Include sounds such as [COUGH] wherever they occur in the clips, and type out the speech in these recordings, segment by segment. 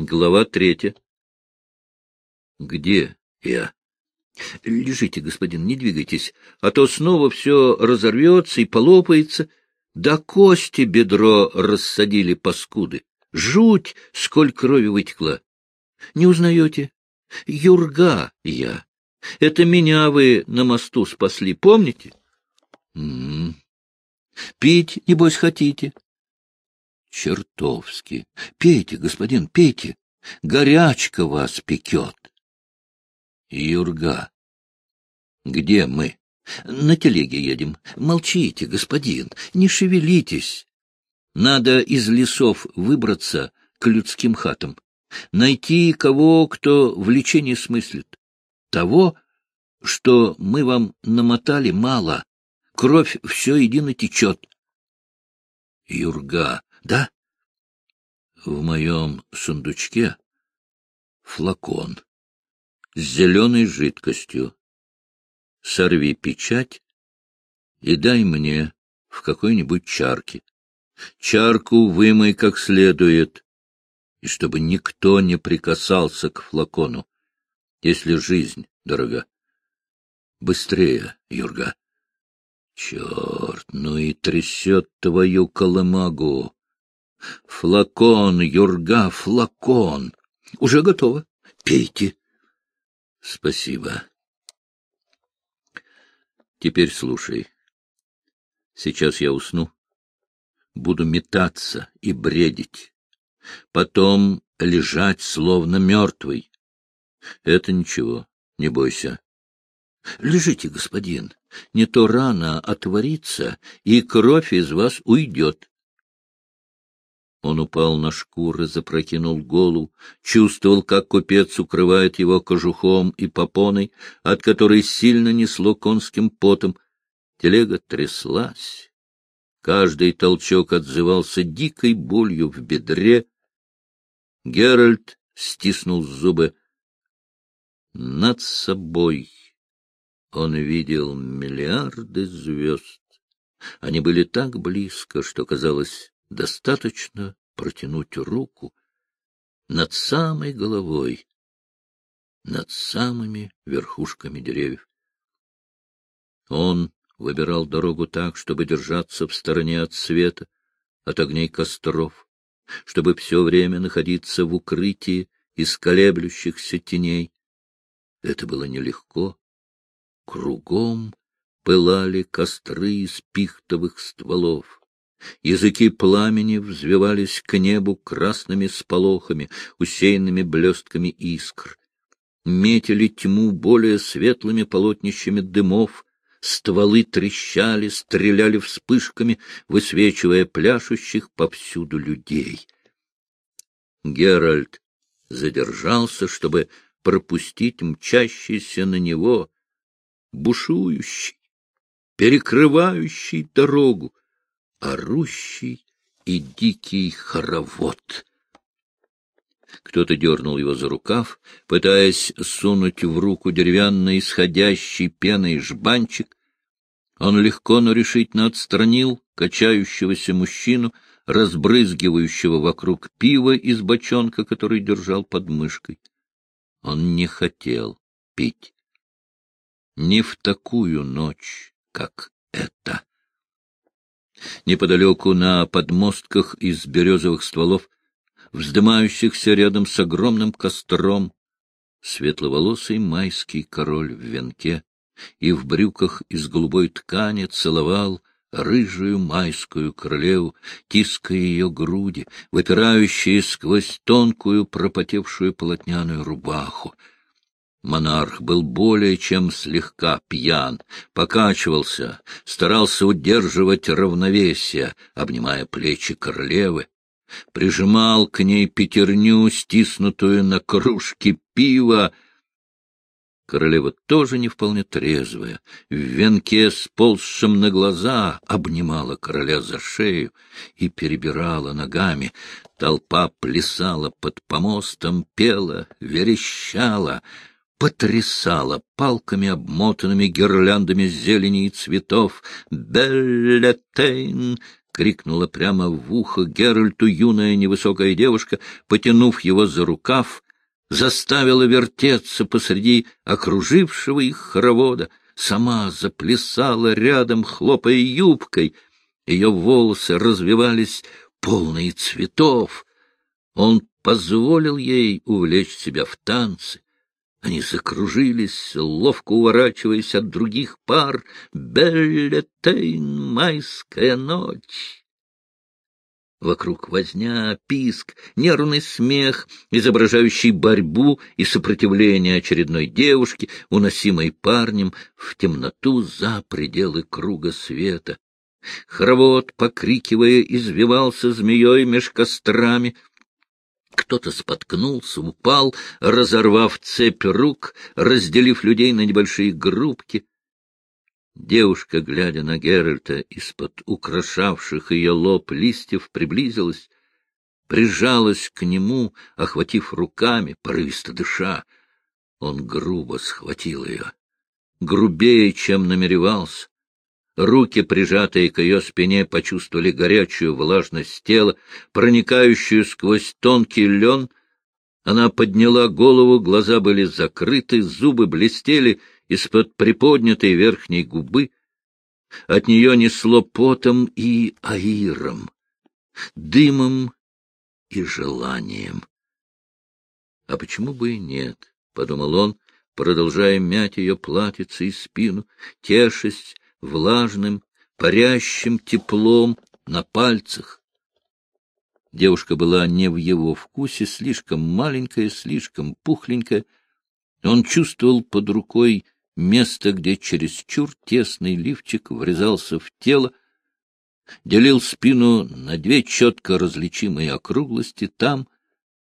Глава третья. Где я? Лежите, господин, не двигайтесь, а то снова все разорвется и полопается. До кости бедро рассадили паскуды. Жуть, сколь крови вытекла. Не узнаете? Юрга я. Это меня вы на мосту спасли, помните? М -м. Пить, небось, хотите? Чертовски. Пейте, господин, пейте. Горячка вас пекет. Юрга. Где мы? На телеге едем. Молчите, господин, не шевелитесь. Надо из лесов выбраться к людским хатам. Найти кого, кто в лечении смыслит. Того, что мы вам намотали, мало. Кровь все едино течет. Юрга, да? В моем сундучке флакон с зеленой жидкостью. Сорви печать и дай мне в какой-нибудь чарке. Чарку вымой как следует, и чтобы никто не прикасался к флакону, если жизнь дорога. Быстрее, Юрга. Черт, ну и трясет твою колымагу. Флакон, Юрга, флакон. Уже готово. Пейте. Спасибо. Теперь слушай. Сейчас я усну. Буду метаться и бредить. Потом лежать, словно мертвый. Это ничего, не бойся. Лежите, господин, не то рана отворится, и кровь из вас уйдет. Он упал на шкуры, запрокинул голову, чувствовал, как купец укрывает его кожухом и попоной, от которой сильно несло конским потом. Телега тряслась. Каждый толчок отзывался дикой болью в бедре. Геральт стиснул зубы. Над собой он видел миллиарды звезд. Они были так близко, что казалось достаточно протянуть руку над самой головой, над самыми верхушками деревьев. Он выбирал дорогу так, чтобы держаться в стороне от света, от огней костров, чтобы все время находиться в укрытии из колеблющихся теней. Это было нелегко. Кругом пылали костры из пихтовых стволов. Языки пламени взвивались к небу красными сполохами, усеянными блестками искр. Метили тьму более светлыми полотнищами дымов, стволы трещали, стреляли вспышками, высвечивая пляшущих повсюду людей. Геральт задержался, чтобы пропустить мчащийся на него, бушующий, перекрывающий дорогу, орущий и дикий хоровод. Кто-то дернул его за рукав, пытаясь сунуть в руку деревянный исходящий пеной жбанчик. Он легко, но решительно отстранил качающегося мужчину, разбрызгивающего вокруг пива из бочонка, который держал под мышкой. Он не хотел пить. Не в такую ночь, как эта. Неподалеку на подмостках из березовых стволов, вздымающихся рядом с огромным костром, светловолосый майский король в венке и в брюках из голубой ткани целовал рыжую майскую королеву, тиская ее груди, выпирающие сквозь тонкую пропотевшую полотняную рубаху. Монарх был более чем слегка пьян, покачивался, старался удерживать равновесие, обнимая плечи королевы, прижимал к ней пятерню, стиснутую на кружке пива. Королева тоже не вполне трезвая, в венке, сползшем на глаза, обнимала короля за шею и перебирала ногами. Толпа плясала под помостом, пела, верещала — потрясала палками, обмотанными гирляндами зелени и цветов. «Беллетейн! — крикнула прямо в ухо Геральту юная невысокая девушка, потянув его за рукав, заставила вертеться посреди окружившего их хоровода, сама заплясала рядом, хлопая юбкой. Ее волосы развивались полные цветов. Он позволил ей увлечь себя в танцы. Они закружились, ловко уворачиваясь от других пар. Беллетейн, майская ночь. Вокруг возня, писк, нервный смех, изображающий борьбу и сопротивление очередной девушки, уносимой парнем в темноту за пределы круга света. Хоровод, покрикивая, извивался змеей меж кострами. Кто-то споткнулся, упал, разорвав цепь рук, разделив людей на небольшие группки. Девушка, глядя на Геральта из-под украшавших ее лоб листьев, приблизилась, прижалась к нему, охватив руками, порывисто дыша. Он грубо схватил ее, грубее, чем намеревался. Руки, прижатые к ее спине, почувствовали горячую влажность тела, проникающую сквозь тонкий лен. Она подняла голову, глаза были закрыты, зубы блестели из-под приподнятой верхней губы. От нее несло потом и аиром, дымом и желанием. А почему бы и нет, — подумал он, продолжая мять ее платьице и спину, тешась влажным, парящим теплом на пальцах. Девушка была не в его вкусе, слишком маленькая, слишком пухленькая. Он чувствовал под рукой место, где чересчур тесный лифчик врезался в тело, делил спину на две четко различимые округлости там,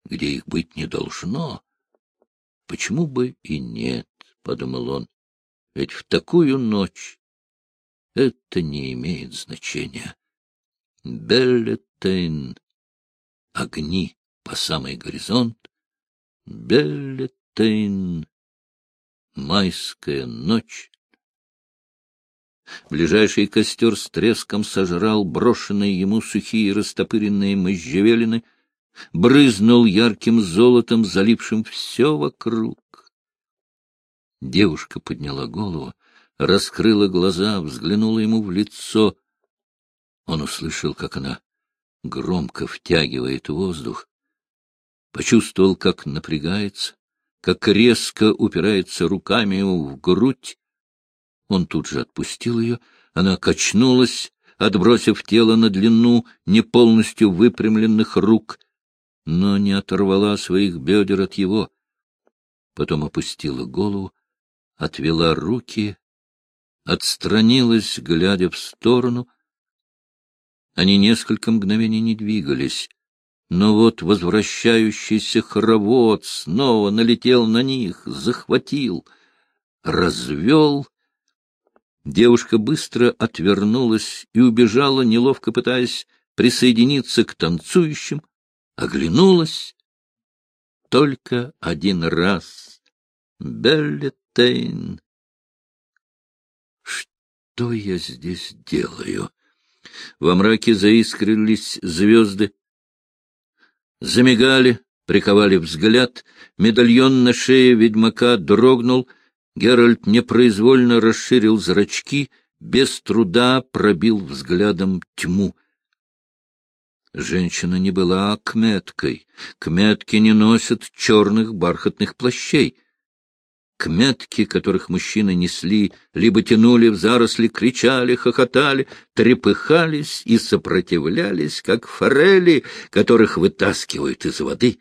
где их быть не должно. Почему бы и нет, — подумал он, — ведь в такую ночь это не имеет значения. Беллетейн — огни по самый горизонт, Беллетейн майская ночь. Ближайший костер с треском сожрал брошенные ему сухие растопыренные можжевелины, брызнул ярким золотом, залившим все вокруг. Девушка подняла голову, раскрыла глаза, взглянула ему в лицо. Он услышал, как она громко втягивает воздух, почувствовал, как напрягается, как резко упирается руками ему в грудь. Он тут же отпустил ее, она качнулась, отбросив тело на длину не полностью выпрямленных рук, но не оторвала своих бедер от его. Потом опустила голову, отвела руки, отстранилась, глядя в сторону. Они несколько мгновений не двигались. Но вот возвращающийся хоровод снова налетел на них, захватил, развел. Девушка быстро отвернулась и убежала, неловко пытаясь присоединиться к танцующим, оглянулась. Только один раз. Беллетейн. Что я здесь делаю? Во мраке заискрились звезды замигали, приковали взгляд, медальон на шее ведьмака дрогнул, Геральт непроизвольно расширил зрачки, без труда пробил взглядом тьму. Женщина не была кметкой. Кметки не носят черных бархатных плащей — Кметки, которых мужчины несли, либо тянули в заросли, кричали, хохотали, трепыхались и сопротивлялись, как форели, которых вытаскивают из воды,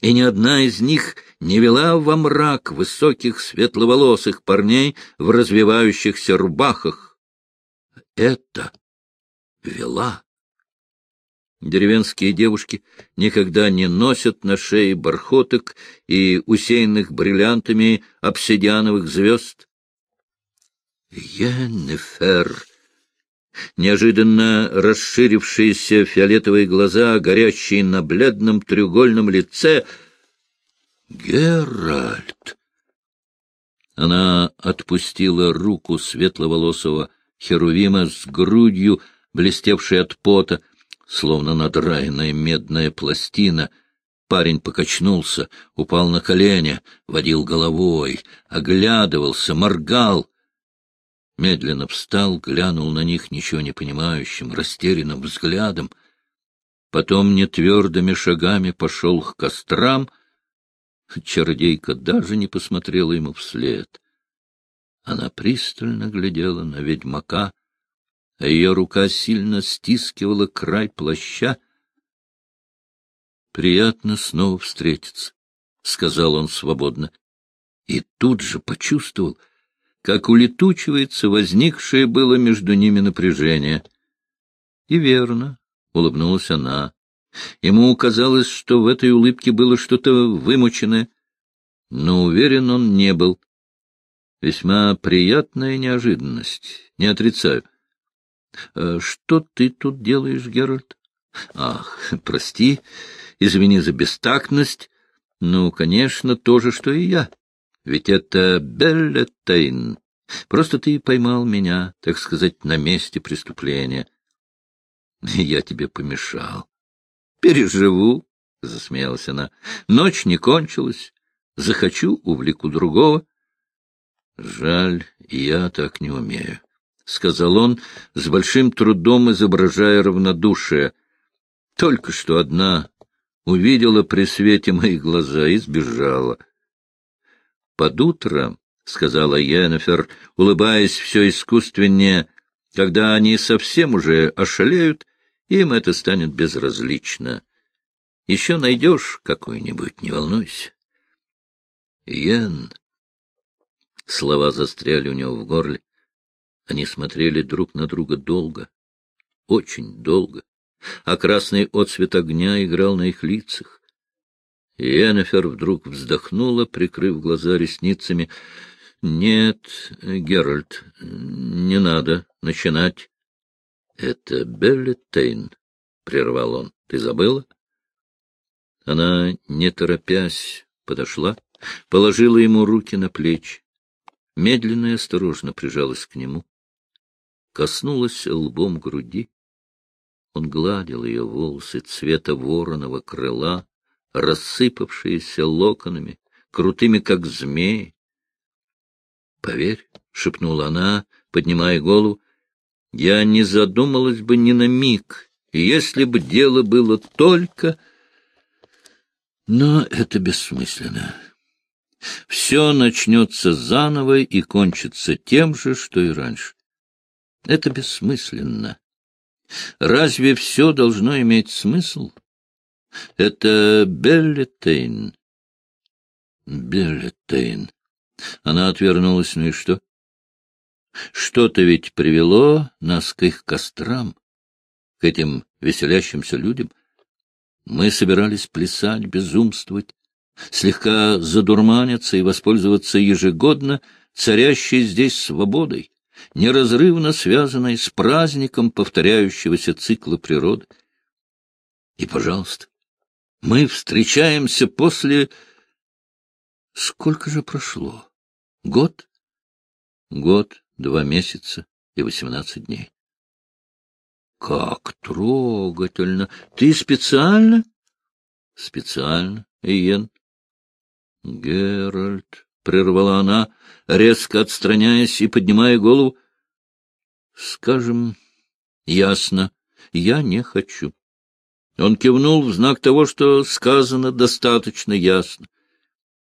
и ни одна из них не вела во мрак высоких светловолосых парней в развивающихся рубахах. Это вела Деревенские девушки никогда не носят на шее бархоток и усеянных бриллиантами обсидиановых звезд. Йеннефер! Неожиданно расширившиеся фиолетовые глаза, горящие на бледном треугольном лице. Геральт! Она отпустила руку светловолосого Херувима с грудью, блестевший от пота, словно надраенная медная пластина. Парень покачнулся, упал на колени, водил головой, оглядывался, моргал. Медленно встал, глянул на них ничего не понимающим, растерянным взглядом. Потом нетвердыми шагами пошел к кострам. Чародейка даже не посмотрела ему вслед. Она пристально глядела на ведьмака, а ее рука сильно стискивала край плаща. — Приятно снова встретиться, — сказал он свободно. И тут же почувствовал, как улетучивается возникшее было между ними напряжение. И верно, — улыбнулась она. Ему казалось, что в этой улыбке было что-то вымученное, но уверен он не был. Весьма приятная неожиданность, не отрицаю. Э, — Что ты тут делаешь, Геральт? — Ах, [LAUGHS] прости, извини за бестактность. Ну, конечно, то же, что и я. Ведь это Беллетейн. Просто ты поймал меня, так сказать, на месте преступления. Я тебе помешал. — Переживу, — засмеялась она. — Ночь не кончилась. Захочу, увлеку другого. Жаль, я так не умею. — сказал он, с большим трудом изображая равнодушие. Только что одна увидела при свете мои глаза и сбежала. Под утро, — сказала Йеннефер, улыбаясь все искусственнее, — когда они совсем уже ошалеют, им это станет безразлично. Еще найдешь какую-нибудь, не волнуйся. Йен... Слова застряли у него в горле. Они смотрели друг на друга долго, очень долго, а красный отсвет огня играл на их лицах. Йеннефер вдруг вздохнула, прикрыв глаза ресницами. — Нет, Геральт, не надо начинать. — Это Белли Тейн, — прервал он. — Ты забыла? Она, не торопясь, подошла, положила ему руки на плечи, медленно и осторожно прижалась к нему коснулась лбом груди. Он гладил ее волосы цвета вороного крыла, рассыпавшиеся локонами, крутыми, как змеи. — Поверь, — шепнула она, поднимая голову, — я не задумалась бы ни на миг, если бы дело было только... Но это бессмысленно. Все начнется заново и кончится тем же, что и раньше. Это бессмысленно. Разве все должно иметь смысл? Это Беллетейн. Беллетейн. Она отвернулась, ну и что? Что-то ведь привело нас к их кострам, к этим веселящимся людям. Мы собирались плясать, безумствовать, слегка задурманиться и воспользоваться ежегодно царящей здесь свободой неразрывно связанной с праздником повторяющегося цикла природы. И, пожалуйста, мы встречаемся после... Сколько же прошло? Год? Год, два месяца и восемнадцать дней. Как трогательно! Ты специально? Специально, Иен. Геральт, — прервала она, резко отстраняясь и поднимая голову. — Скажем, ясно, я не хочу. Он кивнул в знак того, что сказано достаточно ясно.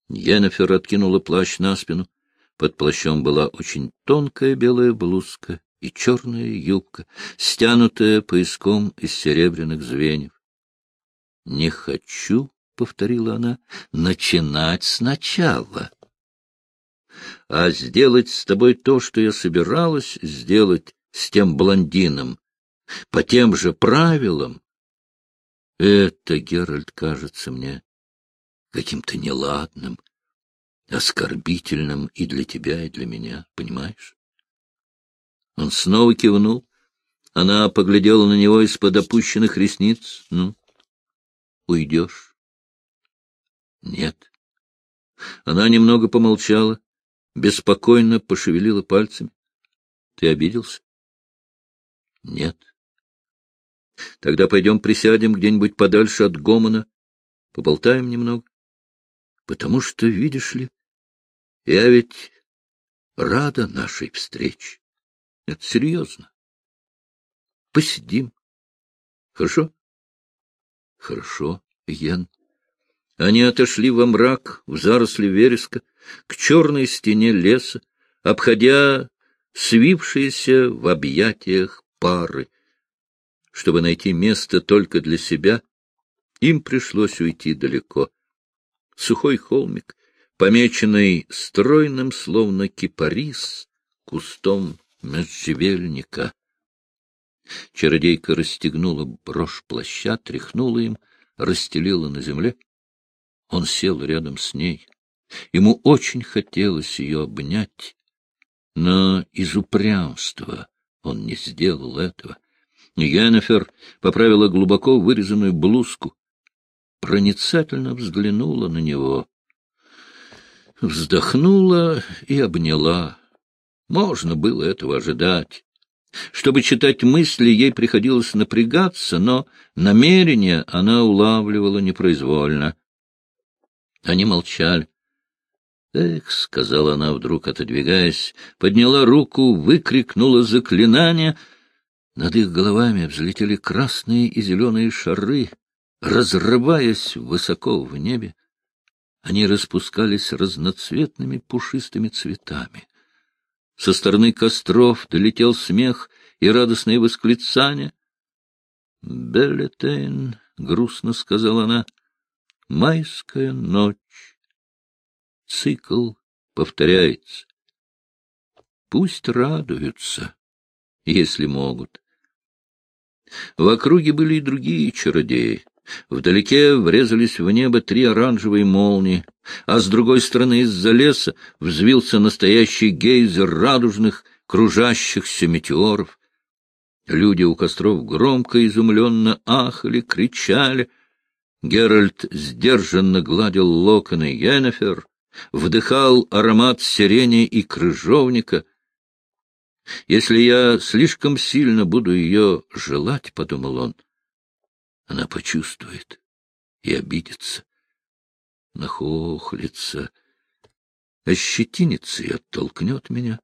Йеннефер откинула плащ на спину. Под плащом была очень тонкая белая блузка и черная юбка, стянутая пояском из серебряных звеньев. — Не хочу, — повторила она, — начинать сначала а сделать с тобой то, что я собиралась сделать с тем блондином, по тем же правилам. Это, Геральт, кажется мне каким-то неладным, оскорбительным и для тебя, и для меня, понимаешь? Он снова кивнул. Она поглядела на него из-под опущенных ресниц. Ну, уйдешь? Нет. Она немного помолчала, беспокойно пошевелила пальцами. — Ты обиделся? — Нет. Тогда пойдем присядем где-нибудь подальше от гомона, поболтаем немного. Потому что, видишь ли, я ведь рада нашей встрече. Это серьезно. Посидим. Хорошо? Хорошо, Йен. Они отошли во мрак, в заросли вереска, к черной стене леса, обходя свившиеся в объятиях пары. Чтобы найти место только для себя, им пришлось уйти далеко. Сухой холмик, помеченный стройным, словно кипарис, кустом можжевельника. Чародейка расстегнула брошь плаща, тряхнула им, расстелила на земле. Он сел рядом с ней. Ему очень хотелось ее обнять, но из упрямства он не сделал этого. Йеннефер поправила глубоко вырезанную блузку, проницательно взглянула на него, вздохнула и обняла. Можно было этого ожидать. Чтобы читать мысли, ей приходилось напрягаться, но намерение она улавливала непроизвольно. Они молчали. «Эх», — сказала она вдруг, отодвигаясь, подняла руку, выкрикнула заклинание. Над их головами взлетели красные и зеленые шары, разрываясь высоко в небе. Они распускались разноцветными пушистыми цветами. Со стороны костров долетел смех и радостные восклицания. — Беллетейн, — грустно сказала она, — майская ночь. Цикл повторяется. Пусть радуются, если могут. В округе были и другие чародеи. Вдалеке врезались в небо три оранжевые молнии, а с другой стороны из-за леса взвился настоящий гейзер радужных, кружащихся метеоров. Люди у костров громко, изумленно ахали, кричали. Геральт сдержанно гладил локоны Йеннефер, вдыхал аромат сирени и крыжовника. «Если я слишком сильно буду ее желать, — подумал он, — она почувствует и обидится, нахохлится, ощетинится и оттолкнет меня.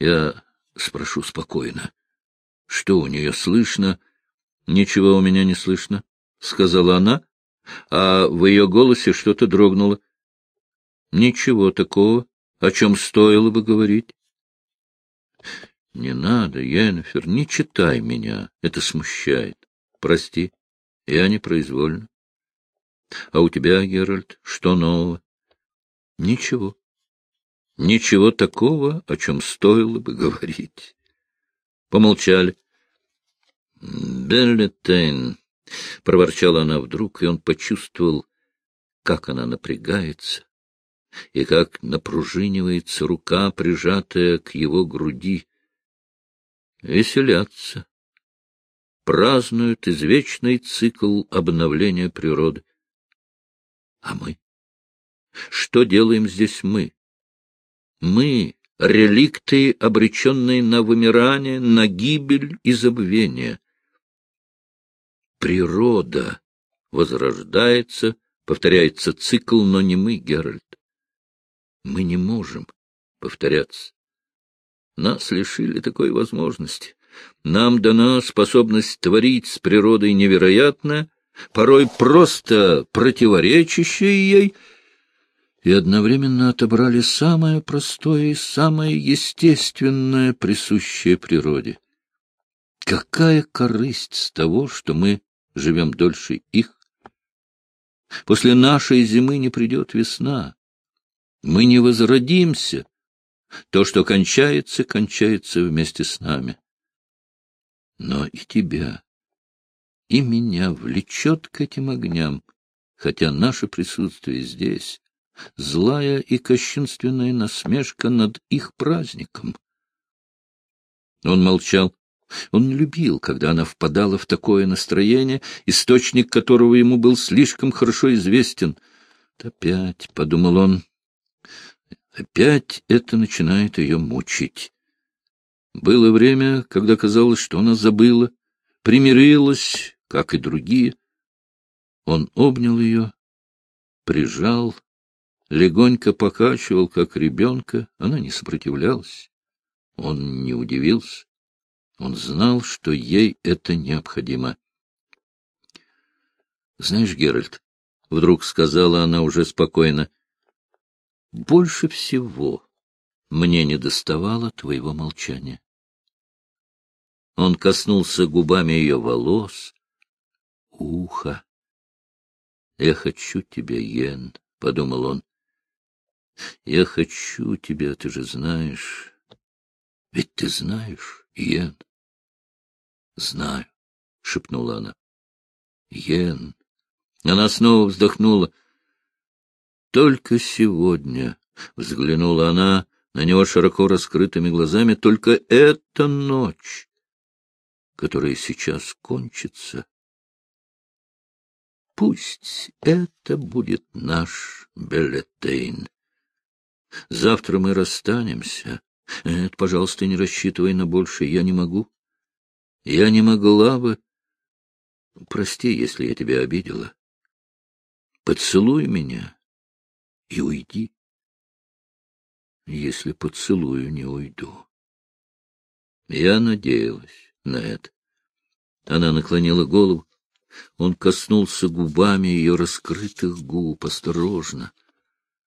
Я спрошу спокойно, что у нее слышно? Ничего у меня не слышно, — сказала она, а в ее голосе что-то дрогнуло. Ничего такого, о чем стоило бы говорить. Не надо, Йеннефер, не читай меня, это смущает. Прости, я непроизвольно. А у тебя, Геральт, что нового? Ничего. Ничего такого, о чем стоило бы говорить. Помолчали. Беллетейн, — проворчала она вдруг, и он почувствовал, как она напрягается и как напружинивается рука, прижатая к его груди. Веселятся, празднуют извечный цикл обновления природы. А мы? Что делаем здесь мы? Мы — реликты, обреченные на вымирание, на гибель и забвение природа возрождается, повторяется цикл, но не мы, Геральт. Мы не можем повторяться. Нас лишили такой возможности. Нам дана способность творить с природой невероятное, порой просто противоречащее ей, и одновременно отобрали самое простое и самое естественное, присущее природе. Какая корысть с того, что мы живем дольше их. После нашей зимы не придет весна. Мы не возродимся. То, что кончается, кончается вместе с нами. Но и тебя, и меня влечет к этим огням, хотя наше присутствие здесь — злая и кощунственная насмешка над их праздником. Он молчал. Он не любил, когда она впадала в такое настроение, источник которого ему был слишком хорошо известен. «Опять», — подумал он, — «опять это начинает ее мучить». Было время, когда казалось, что она забыла, примирилась, как и другие. Он обнял ее, прижал, легонько покачивал, как ребенка. Она не сопротивлялась. Он не удивился. Он знал, что ей это необходимо. — Знаешь, Геральт, — вдруг сказала она уже спокойно, — больше всего мне не доставало твоего молчания. Он коснулся губами ее волос, уха. — Я хочу тебя, Йен, — подумал он. — Я хочу тебя, ты же знаешь. Ведь ты знаешь, Йен. — Знаю, — шепнула она. — Йен. Она снова вздохнула. Только сегодня взглянула она на него широко раскрытыми глазами. Только эта ночь, которая сейчас кончится, Пусть это будет наш Беллетейн. Завтра мы расстанемся. Это, пожалуйста, не рассчитывай на больше. Я не могу. Я не могла бы... Прости, если я тебя обидела. Поцелуй меня и уйди. Если поцелую, не уйду. Я надеялась на это. Она наклонила голову. Он коснулся губами ее раскрытых губ, осторожно.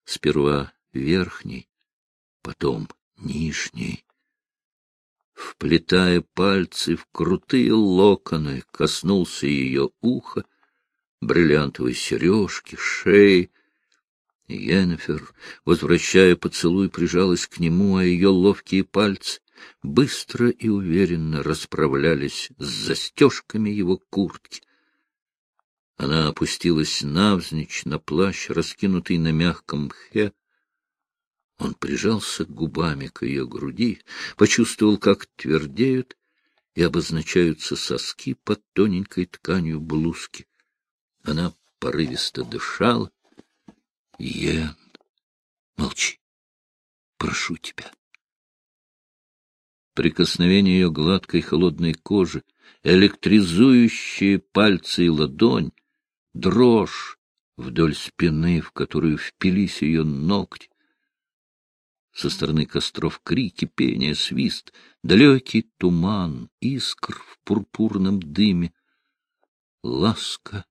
Сперва верхней, потом нижней. Вплетая пальцы в крутые локоны, коснулся ее уха, бриллиантовой сережки, шеи. Йеннефер, возвращая поцелуй, прижалась к нему, а ее ловкие пальцы быстро и уверенно расправлялись с застежками его куртки. Она опустилась навзничь на плащ, раскинутый на мягком мхе. Он прижался губами к ее груди, почувствовал, как твердеют и обозначаются соски под тоненькой тканью блузки. Она порывисто дышала. — Йен, молчи, прошу тебя. Прикосновение ее гладкой холодной кожи, электризующие пальцы и ладонь, дрожь вдоль спины, в которую впились ее ногти. Со стороны костров крики, пение, свист, далекий туман, искр в пурпурном дыме, ласка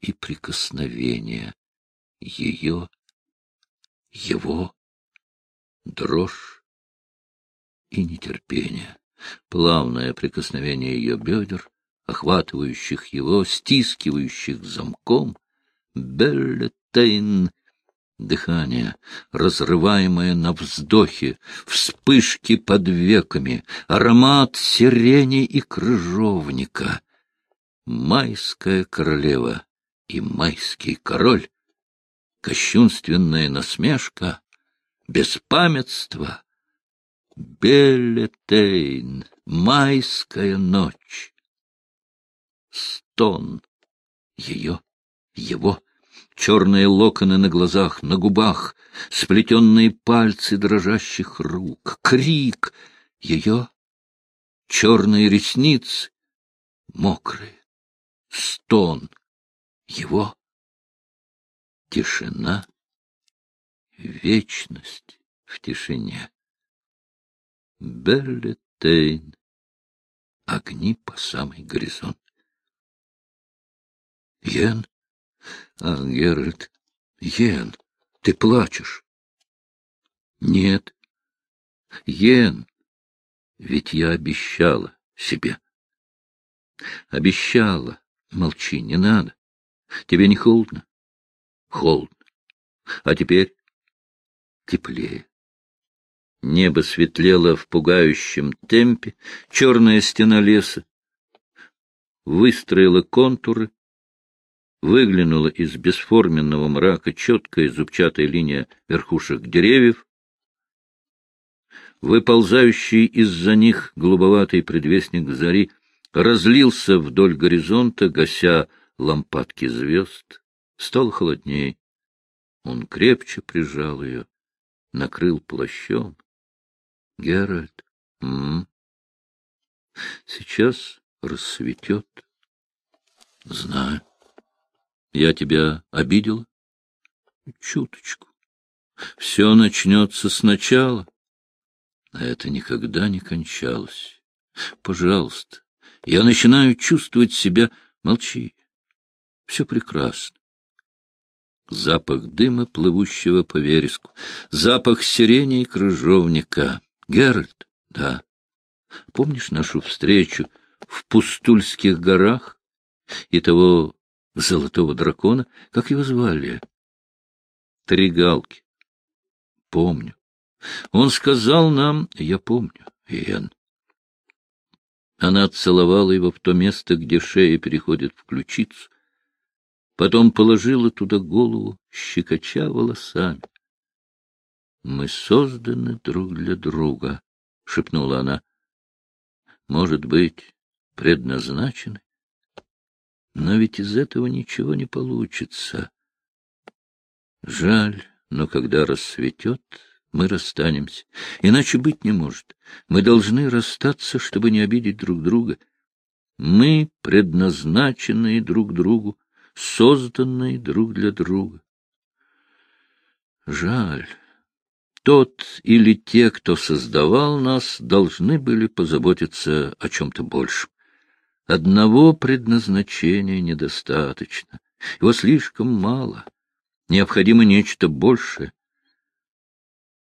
и прикосновение ее, его, дрожь и нетерпение, плавное прикосновение ее бедер, охватывающих его, стискивающих замком. Беллетейн дыхание, разрываемое на вздохе, вспышки под веками, аромат сирени и крыжовника. Майская королева и майский король, кощунственная насмешка, беспамятство, Беллетейн, майская ночь стон. Ее, его, черные локоны на глазах, на губах, сплетенные пальцы дрожащих рук, крик ее, черные ресницы, мокрые, стон его, тишина, вечность в тишине. Берлетейн, огни по самый горизонт. — Йен? А, Геральт, Йен, ты плачешь? — Нет. Йен, ведь я обещала себе. Обещала. Молчи, не надо. Тебе не холодно? Холодно. А теперь теплее. Небо светлело в пугающем темпе, черная стена леса выстроила контуры, выглянула из бесформенного мрака четкая зубчатая линия верхушек деревьев, выползающий из-за них голубоватый предвестник зари разлился вдоль горизонта, гася лампадки звезд. Стало холодней. Он крепче прижал ее, накрыл плащом. — Геральт, м, -м Сейчас рассветет. Знаю. Я тебя обидел? Чуточку. Все начнется сначала. А это никогда не кончалось. Пожалуйста, я начинаю чувствовать себя... Молчи. Все прекрасно. Запах дыма, плывущего по вереску. Запах сирени и крыжовника. Геральт? Да. Помнишь нашу встречу в Пустульских горах? И того золотого дракона? Как его звали? Три галки. Помню. Он сказал нам, я помню, Иэн. Она целовала его в то место, где шея переходит в ключицу. Потом положила туда голову, щекоча волосами. — Мы созданы друг для друга, — шепнула она. — Может быть, предназначены? Но ведь из этого ничего не получится. Жаль, но когда рассветет, мы расстанемся. Иначе быть не может. Мы должны расстаться, чтобы не обидеть друг друга. Мы предназначенные друг другу, созданные друг для друга. Жаль. Тот или те, кто создавал нас, должны были позаботиться о чем-то большем. Одного предназначения недостаточно. Его слишком мало. Необходимо нечто большее.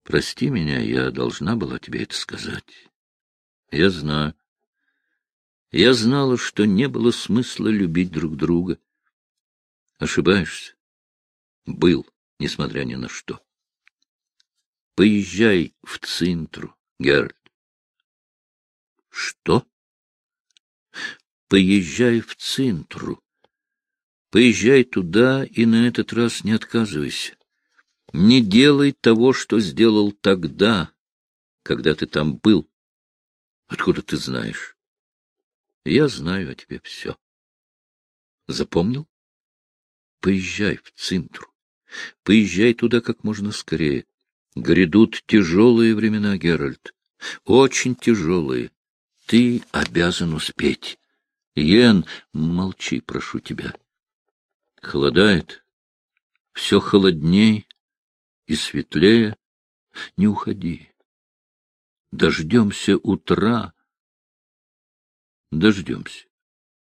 Прости меня, я должна была тебе это сказать. Я знаю. Я знала, что не было смысла любить друг друга. Ошибаешься. Был, несмотря ни на что. Поезжай в Цинтру, Геральт. Что? Поезжай в Цинтру. Поезжай туда и на этот раз не отказывайся. Не делай того, что сделал тогда, когда ты там был. Откуда ты знаешь? Я знаю о тебе все. Запомнил? Поезжай в Цинтру. Поезжай туда как можно скорее. Грядут тяжелые времена, Геральт. Очень тяжелые. Ты обязан успеть. Йен, молчи, прошу тебя. Холодает. Все холодней и светлее. Не уходи. Дождемся утра. Дождемся.